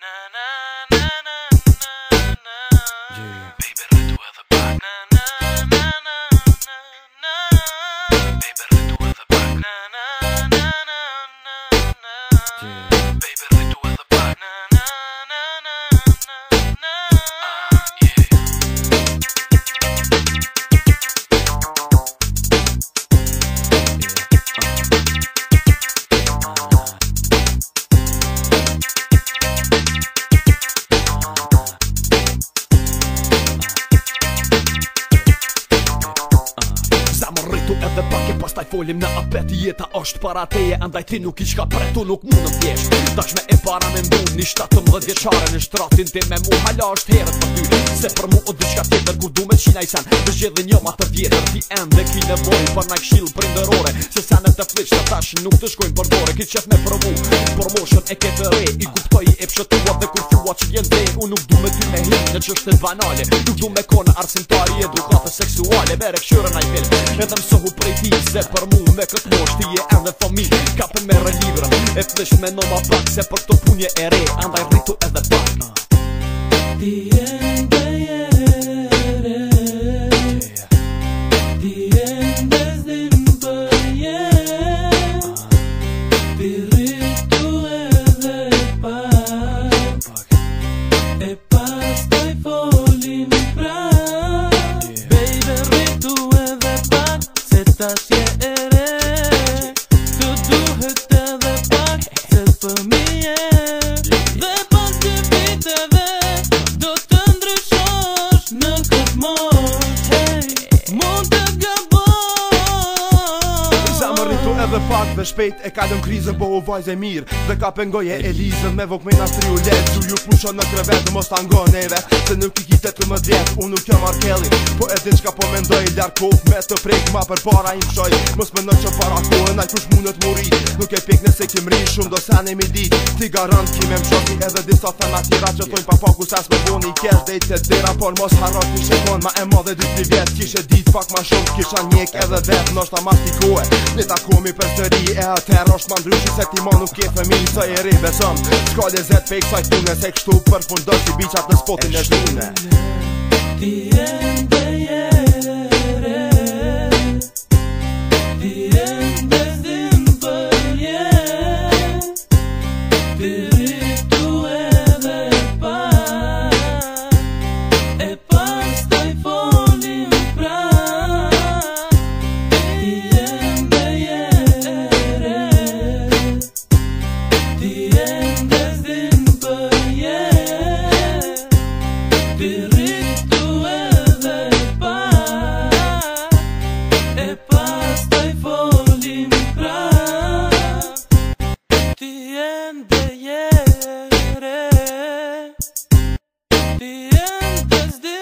Yeah. Taj folim në apet, jeta është para teje Andaj ti nuk i qka pre, tu nuk mund në pjesht Tash me e para me mbun, një shtatë të mëdhët vjeqare Në shtratin ti me mu, hala është herët për ty Se për mu o dhe qka të du me qina i sen Dhe gjithë dhe një ma të vjetër Ti end dhe ki nevoj, për na kshilë për Se sen e të flisht, tash nuk të shkojnë për dore Ki qef me për mu, për moshën e të re I guptoj i e pshët që është banale Nuk du me kona arsintari e seksuale Bere këshyre na i film Edhe më sohu prej ti Se për mu me këtë mosh Ti e edhe familë Ka për me relivrë E për me në pak Se për të punje e re Andaj rritu edhe pak Ti e edhe fakt dhe shpejt e kalën krizën po u vajzë e mirë dhe ka pengoje e lizën me vokme nga tri u letë du ju pushon në krevet dhe mos të angon e vetë se nuk i kitet të më djetë unë nuk jam arkeli po e din qka po mendoj ljarë kohë me të prejk ma për para im shoj mos më në që para kohë në kush mundet muri nuk e pik nëse kim shumë do sen e mi dit ti garant kim e më shoki edhe disa thema tira që tojnë pa paku sas me boni i kjes dhe i të dira por mos haro ti ma dy kishe dit pak shumë kisha njek edhe vet nështë ta mas mi për sëri E atër e rosh se ti ma nuk e fëmi së e re besëm Shka le zet pe i kësaj tune Se kështu për fundoj si biqat në spotin e zhune Ti e ndryshi The end